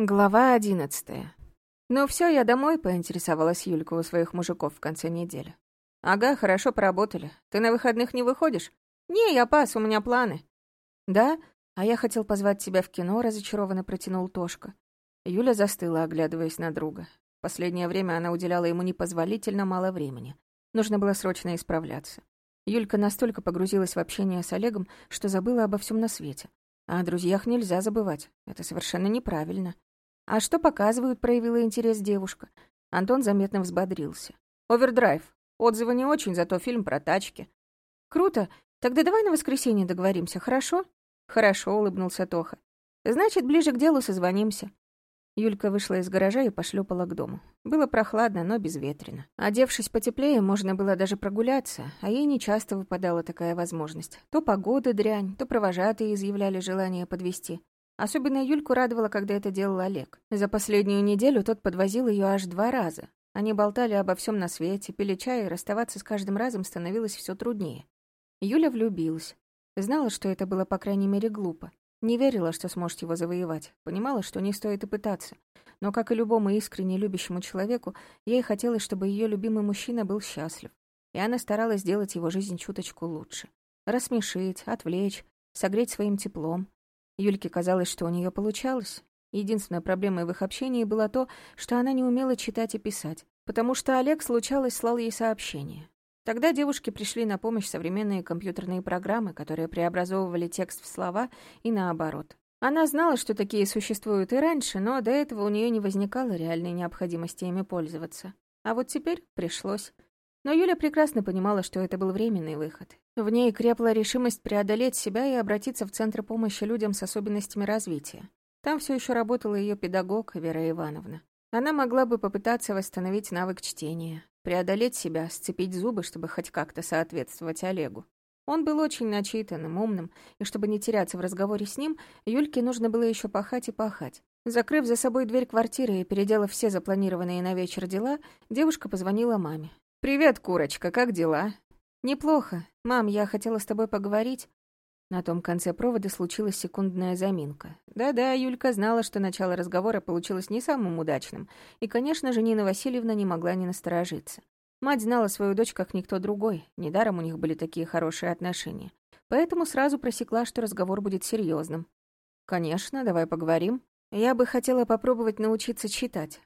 Глава одиннадцатая. «Ну все, я домой», — поинтересовалась Юлька у своих мужиков в конце недели. «Ага, хорошо поработали. Ты на выходных не выходишь?» «Не, я пас, у меня планы». «Да? А я хотел позвать тебя в кино», — разочарованно протянул Тошка. Юля застыла, оглядываясь на друга. Последнее время она уделяла ему непозволительно мало времени. Нужно было срочно исправляться. Юлька настолько погрузилась в общение с Олегом, что забыла обо всем на свете. А о друзьях нельзя забывать. Это совершенно неправильно. «А что показывают?» — проявила интерес девушка. Антон заметно взбодрился. «Овердрайв. Отзывы не очень, зато фильм про тачки». «Круто. Тогда давай на воскресенье договоримся, хорошо?» «Хорошо», — улыбнулся Тоха. «Значит, ближе к делу созвонимся». Юлька вышла из гаража и пошлепала к дому. Было прохладно, но безветренно. Одевшись потеплее, можно было даже прогуляться, а ей нечасто выпадала такая возможность. То погода дрянь, то провожатые изъявляли желание подвести. Особенно Юльку радовало, когда это делал Олег. За последнюю неделю тот подвозил ее аж два раза. Они болтали обо всем на свете, пили чай, и расставаться с каждым разом становилось все труднее. Юля влюбилась. Знала, что это было, по крайней мере, глупо. Не верила, что сможет его завоевать. Понимала, что не стоит и пытаться. Но, как и любому искренне любящему человеку, ей хотелось, чтобы ее любимый мужчина был счастлив. И она старалась сделать его жизнь чуточку лучше. Рассмешить, отвлечь, согреть своим теплом. Юльке казалось, что у нее получалось. Единственной проблемой в их общении было то, что она не умела читать и писать, потому что Олег, случалось, слал ей сообщения. Тогда девушке пришли на помощь современные компьютерные программы, которые преобразовывали текст в слова и наоборот. Она знала, что такие существуют и раньше, но до этого у нее не возникало реальной необходимости ими пользоваться. А вот теперь пришлось. Но Юля прекрасно понимала, что это был временный выход. В ней крепла решимость преодолеть себя и обратиться в Центр помощи людям с особенностями развития. Там все еще работала ее педагог Вера Ивановна. Она могла бы попытаться восстановить навык чтения, преодолеть себя, сцепить зубы, чтобы хоть как-то соответствовать Олегу. Он был очень начитанным, умным, и чтобы не теряться в разговоре с ним, Юльке нужно было еще пахать и пахать. Закрыв за собой дверь квартиры и переделав все запланированные на вечер дела, девушка позвонила маме. «Привет, курочка, как дела?» «Неплохо. Мам, я хотела с тобой поговорить». На том конце провода случилась секундная заминка. Да-да, Юлька знала, что начало разговора получилось не самым удачным, и, конечно же, Нина Васильевна не могла не насторожиться. Мать знала свою дочь как никто другой, недаром у них были такие хорошие отношения. Поэтому сразу просекла, что разговор будет серьезным. «Конечно, давай поговорим. Я бы хотела попробовать научиться читать.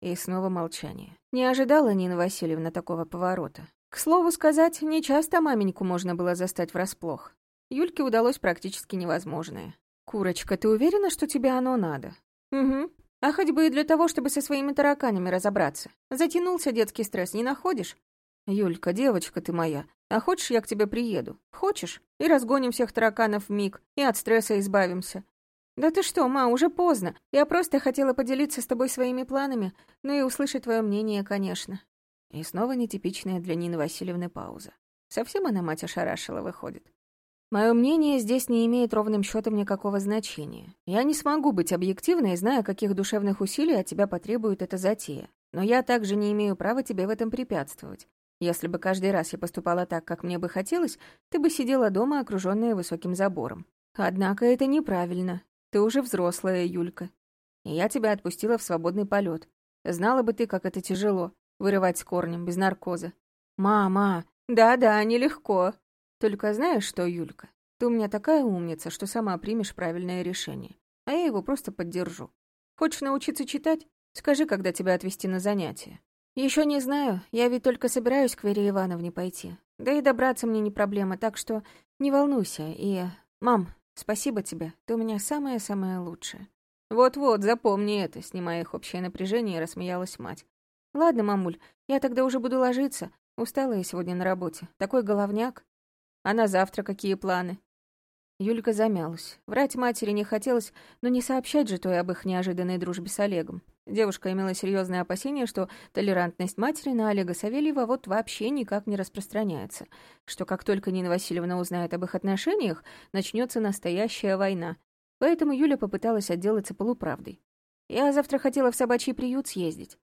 И снова молчание. Не ожидала Нина Васильевна такого поворота. К слову сказать, не часто маменьку можно было застать врасплох. Юльке удалось практически невозможное. «Курочка, ты уверена, что тебе оно надо?» «Угу. А хоть бы и для того, чтобы со своими тараканями разобраться. Затянулся детский стресс, не находишь?» «Юлька, девочка ты моя, а хочешь, я к тебе приеду? Хочешь? И разгоним всех тараканов в миг, и от стресса избавимся. «Да ты что, ма, уже поздно. Я просто хотела поделиться с тобой своими планами, ну и услышать твое мнение, конечно». И снова нетипичная для Нины Васильевны пауза. Совсем она мать ошарашила, выходит. Мое мнение здесь не имеет ровным счетом никакого значения. Я не смогу быть объективной, зная, каких душевных усилий от тебя потребует эта затея. Но я также не имею права тебе в этом препятствовать. Если бы каждый раз я поступала так, как мне бы хотелось, ты бы сидела дома, окруженная высоким забором. Однако это неправильно. Ты уже взрослая, Юлька. И я тебя отпустила в свободный полет. Знала бы ты, как это тяжело — вырывать с корнем, без наркоза. Мама, да-да, нелегко. Только знаешь что, Юлька, ты у меня такая умница, что сама примешь правильное решение. А я его просто поддержу. Хочешь научиться читать? Скажи, когда тебя отвезти на занятия. Еще не знаю, я ведь только собираюсь к Вере Ивановне пойти. Да и добраться мне не проблема, так что не волнуйся. И, мам, Спасибо тебе, ты у меня самая-самая лучшая. Вот-вот, запомни это, снимая их общее напряжение, рассмеялась мать. Ладно, мамуль, я тогда уже буду ложиться. Устала я сегодня на работе. Такой головняк. А на завтра какие планы? Юлька замялась. Врать матери не хотелось, но не сообщать же той об их неожиданной дружбе с Олегом. Девушка имела серьезное опасение, что толерантность матери на Олега Савельева вот вообще никак не распространяется, что как только Нина Васильевна узнает об их отношениях, начнется настоящая война. Поэтому Юля попыталась отделаться полуправдой. «Я завтра хотела в собачий приют съездить».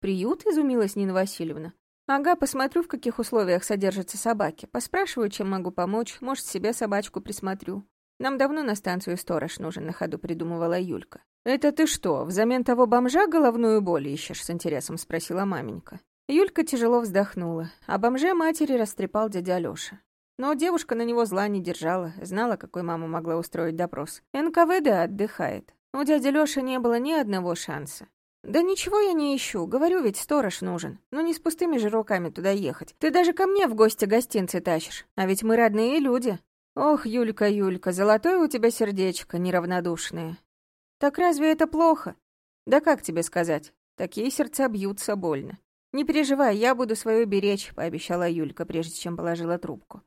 «Приют?» — изумилась Нина Васильевна. «Ага, посмотрю, в каких условиях содержатся собаки. Поспрашиваю, чем могу помочь. Может, себе собачку присмотрю. Нам давно на станцию сторож нужен, на ходу придумывала Юлька. «Это ты что, взамен того бомжа головную боль ищешь?» — с интересом спросила маменька. Юлька тяжело вздохнула. а бомже матери растрепал дядя Алёша. Но девушка на него зла не держала, знала, какой мама могла устроить допрос. НКВД отдыхает. У дяди Лёши не было ни одного шанса. «Да ничего я не ищу, говорю, ведь сторож нужен. Но не с пустыми же руками туда ехать. Ты даже ко мне в гости гостинцы тащишь, а ведь мы родные люди». «Ох, Юлька, Юлька, золотое у тебя сердечко, неравнодушное». «Так разве это плохо?» «Да как тебе сказать? Такие сердца бьются больно. «Не переживай, я буду свою беречь», — пообещала Юлька, прежде чем положила трубку.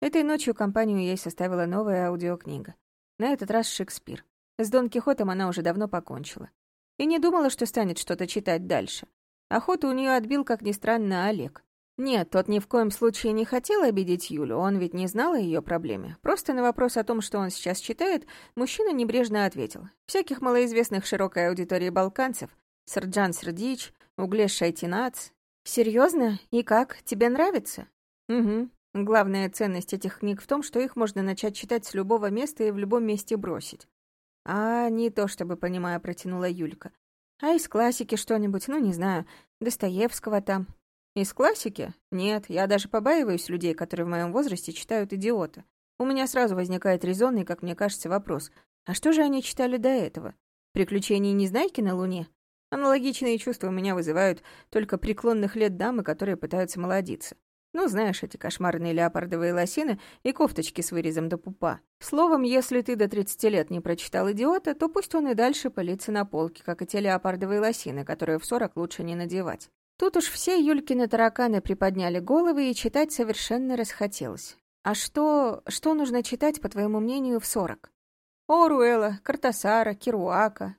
Этой ночью компанию ей составила новая аудиокнига. На этот раз Шекспир. С Дон Кихотом она уже давно покончила. И не думала, что станет что-то читать дальше. Охоту у нее отбил, как ни странно, Олег. Нет, тот ни в коем случае не хотел обидеть Юлю, он ведь не знал о ее проблеме. Просто на вопрос о том, что он сейчас читает, мужчина небрежно ответил. Всяких малоизвестных широкой аудитории балканцев, Сарджан Сердич, Углеш Шайтинац. Серьезно? И как? Тебе нравится? Угу. Главная ценность этих книг в том, что их можно начать читать с любого места и в любом месте бросить. А не то, чтобы, понимая, протянула Юлька. А из классики что-нибудь, ну, не знаю, Достоевского там. Из классики? Нет, я даже побаиваюсь людей, которые в моем возрасте читают «Идиота». У меня сразу возникает резонный, как мне кажется, вопрос. А что же они читали до этого? «Приключения Незнайки на Луне»? Аналогичные чувства у меня вызывают только преклонных лет дамы, которые пытаются молодиться. Ну, знаешь, эти кошмарные леопардовые лосины и кофточки с вырезом до пупа. Словом, если ты до 30 лет не прочитал «Идиота», то пусть он и дальше пылится на полке, как и те леопардовые лосины, которые в 40 лучше не надевать. Тут уж все Юлькины тараканы приподняли головы, и читать совершенно расхотелось. А что... что нужно читать, по твоему мнению, в 40? Оруэлла, Картасара, Керуака,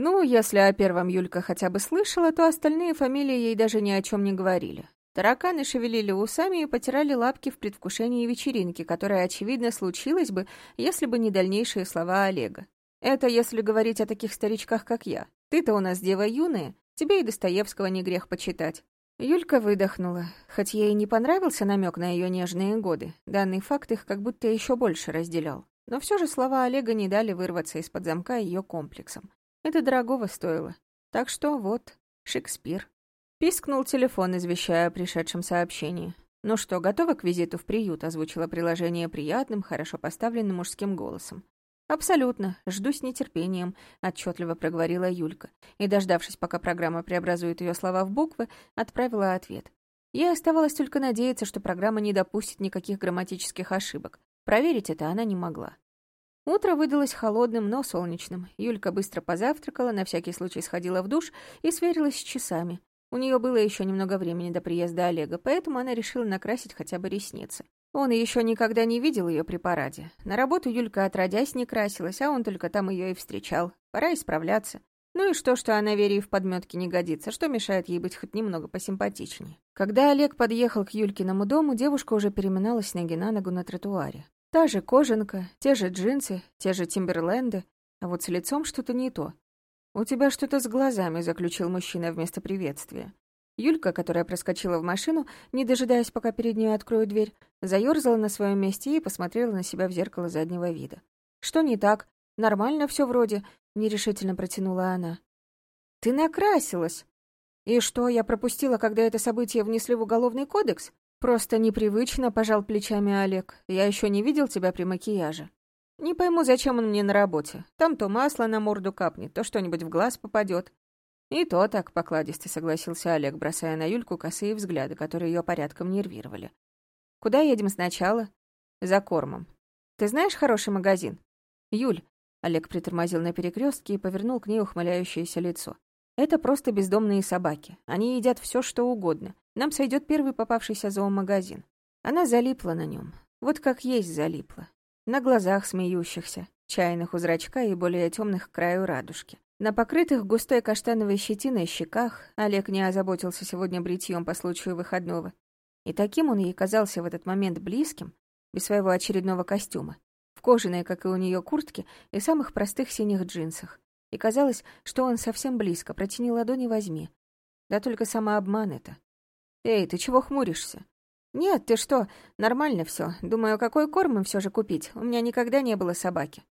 ну, если о первом Юлька хотя бы слышала, то остальные фамилии ей даже ни о чем не говорили. Тараканы шевелили усами и потирали лапки в предвкушении вечеринки, которая, очевидно, случилась бы, если бы не дальнейшие слова Олега. Это если говорить о таких старичках, как я. Ты-то у нас дева юная, тебе и Достоевского не грех почитать. Юлька выдохнула. Хоть ей не понравился намек на ее нежные годы, данный факт их как будто еще больше разделял. Но все же слова Олега не дали вырваться из-под замка ее комплексом. Это дорогого стоило. Так что вот, Шекспир. Пискнул телефон, извещая о пришедшем сообщении. «Ну что, готова к визиту в приют?» — озвучила приложение приятным, хорошо поставленным мужским голосом. «Абсолютно. Жду с нетерпением», — отчетливо проговорила Юлька. И, дождавшись, пока программа преобразует ее слова в буквы, отправила ответ. Ей оставалось только надеяться, что программа не допустит никаких грамматических ошибок. Проверить это она не могла. Утро выдалось холодным, но солнечным. Юлька быстро позавтракала, на всякий случай сходила в душ и сверилась с часами. У нее было еще немного времени до приезда Олега, поэтому она решила накрасить хотя бы ресницы. Он еще никогда не видел ее при параде. На работу Юлька отродясь не красилась, а он только там ее и встречал. Пора исправляться. Ну и что, что она Вере в подметке не годится, что мешает ей быть хоть немного посимпатичнее. Когда Олег подъехал к Юлькиному дому, девушка уже переминалась ноги на ногу на тротуаре. Та же кожанка, те же джинсы, те же тимберленды, а вот с лицом что-то не то. «У тебя что-то с глазами», — заключил мужчина вместо приветствия. Юлька, которая проскочила в машину, не дожидаясь, пока перед ней откроют дверь, заёрзала на своем месте и посмотрела на себя в зеркало заднего вида. «Что не так? Нормально все вроде», — нерешительно протянула она. «Ты накрасилась!» «И что, я пропустила, когда это событие внесли в Уголовный кодекс?» «Просто непривычно», — пожал плечами Олег. «Я еще не видел тебя при макияже». «Не пойму, зачем он мне на работе. Там то масло на морду капнет, то что-нибудь в глаз попадет. «И то так покладисто», — согласился Олег, бросая на Юльку косые взгляды, которые ее порядком нервировали. «Куда едем сначала?» «За кормом. Ты знаешь хороший магазин?» «Юль», — Олег притормозил на перекрестке и повернул к ней ухмыляющееся лицо. «Это просто бездомные собаки. Они едят все, что угодно. Нам сойдет первый попавшийся зоомагазин. Она залипла на нем. Вот как есть залипла. На глазах смеющихся, чайных у зрачка и более темных к краю радужки. На покрытых густой каштановой щетиной щеках Олег не озаботился сегодня бритьем по случаю выходного. И таким он ей казался в этот момент близким, без своего очередного костюма, в кожаной, как и у нее, куртке и самых простых синих джинсах. И казалось, что он совсем близко, протяни ладони возьми. Да только самообман это. «Эй, ты чего хмуришься?» «Нет, ты что, нормально все. Думаю, какой корм им все же купить? У меня никогда не было собаки».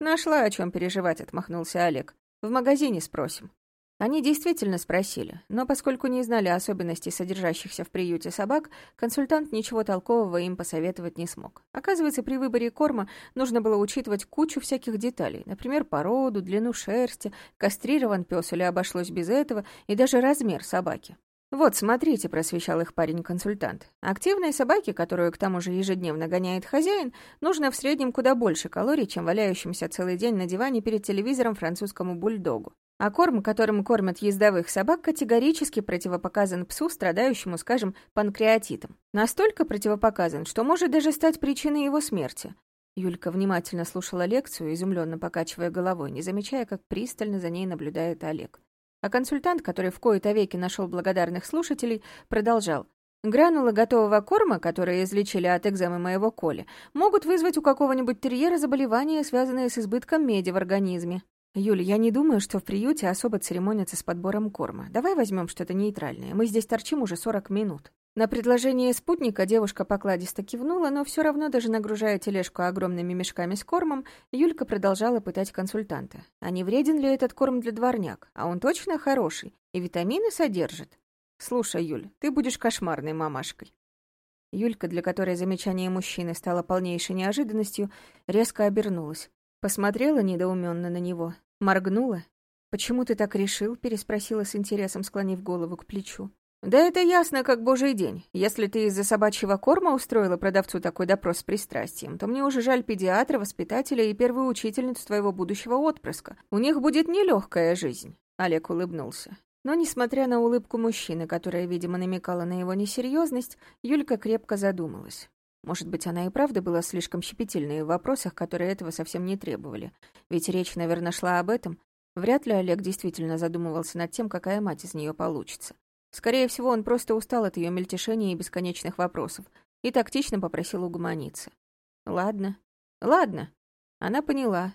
«Нашла, о чем переживать», — отмахнулся Олег. В магазине спросим». Они действительно спросили, но поскольку не знали особенностей содержащихся в приюте собак, консультант ничего толкового им посоветовать не смог. Оказывается, при выборе корма нужно было учитывать кучу всяких деталей, например, породу, длину шерсти, кастрирован пес или обошлось без этого, и даже размер собаки. «Вот, смотрите», — просвещал их парень-консультант. «Активной собаке, которую к тому же ежедневно гоняет хозяин, нужно в среднем куда больше калорий, чем валяющимся целый день на диване перед телевизором французскому бульдогу. А корм, которым кормят ездовых собак, категорически противопоказан псу, страдающему, скажем, панкреатитом. Настолько противопоказан, что может даже стать причиной его смерти. Юлька внимательно слушала лекцию, изумленно покачивая головой, не замечая, как пристально за ней наблюдает Олег. А консультант, который в кои-то веки нашел благодарных слушателей, продолжал. Гранулы готового корма, которые излечили от экземы моего Коли, могут вызвать у какого-нибудь терьера заболевания, связанные с избытком меди в организме. Юля, я не думаю, что в приюте особо церемонятся с подбором корма. Давай возьмем что-то нейтральное. Мы здесь торчим уже 40 минут. На предложение спутника девушка покладисто кивнула, но все равно, даже нагружая тележку огромными мешками с кормом, Юлька продолжала пытать консультанта. А не вреден ли этот корм для дворняк? А он точно хороший и витамины содержит. Слушай, Юль, ты будешь кошмарной мамашкой. Юлька, для которой замечание мужчины стало полнейшей неожиданностью, резко обернулась. Посмотрела недоуменно на него, моргнула. «Почему ты так решил?» — переспросила с интересом, склонив голову к плечу. «Да это ясно, как божий день. Если ты из-за собачьего корма устроила продавцу такой допрос с пристрастием, то мне уже жаль педиатра, воспитателя и первую учительницу твоего будущего отпрыска. У них будет нелегкая жизнь», — Олег улыбнулся. Но, несмотря на улыбку мужчины, которая, видимо, намекала на его несерьезность, Юлька крепко задумалась. Может быть, она и правда была слишком щепетильной в вопросах, которые этого совсем не требовали. Ведь речь, наверное, шла об этом. Вряд ли Олег действительно задумывался над тем, какая мать из нее получится. Скорее всего, он просто устал от ее мельтешения и бесконечных вопросов и тактично попросил угомониться. «Ладно, ладно». Она поняла.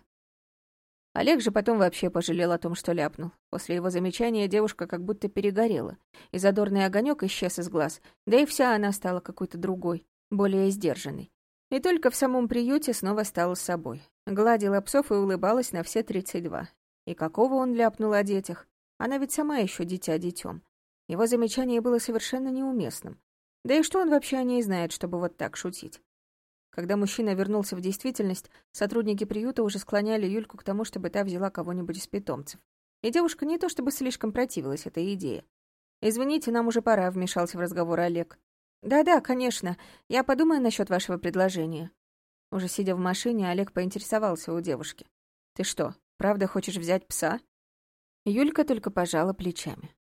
Олег же потом вообще пожалел о том, что ляпнул. После его замечания девушка как будто перегорела, и задорный огонек исчез из глаз, да и вся она стала какой-то другой, более сдержанной. И только в самом приюте снова стала собой. Гладила псов и улыбалась на все тридцать два. И какого он ляпнул о детях? Она ведь сама еще дитя детем. Его замечание было совершенно неуместным. Да и что он вообще о ней знает, чтобы вот так шутить? Когда мужчина вернулся в действительность, сотрудники приюта уже склоняли Юльку к тому, чтобы та взяла кого-нибудь из питомцев. И девушка не то чтобы слишком противилась этой идее. «Извините, нам уже пора», — вмешался в разговор Олег. «Да-да, конечно. Я подумаю насчет вашего предложения». Уже сидя в машине, Олег поинтересовался у девушки. «Ты что, правда хочешь взять пса?» Юлька только пожала плечами.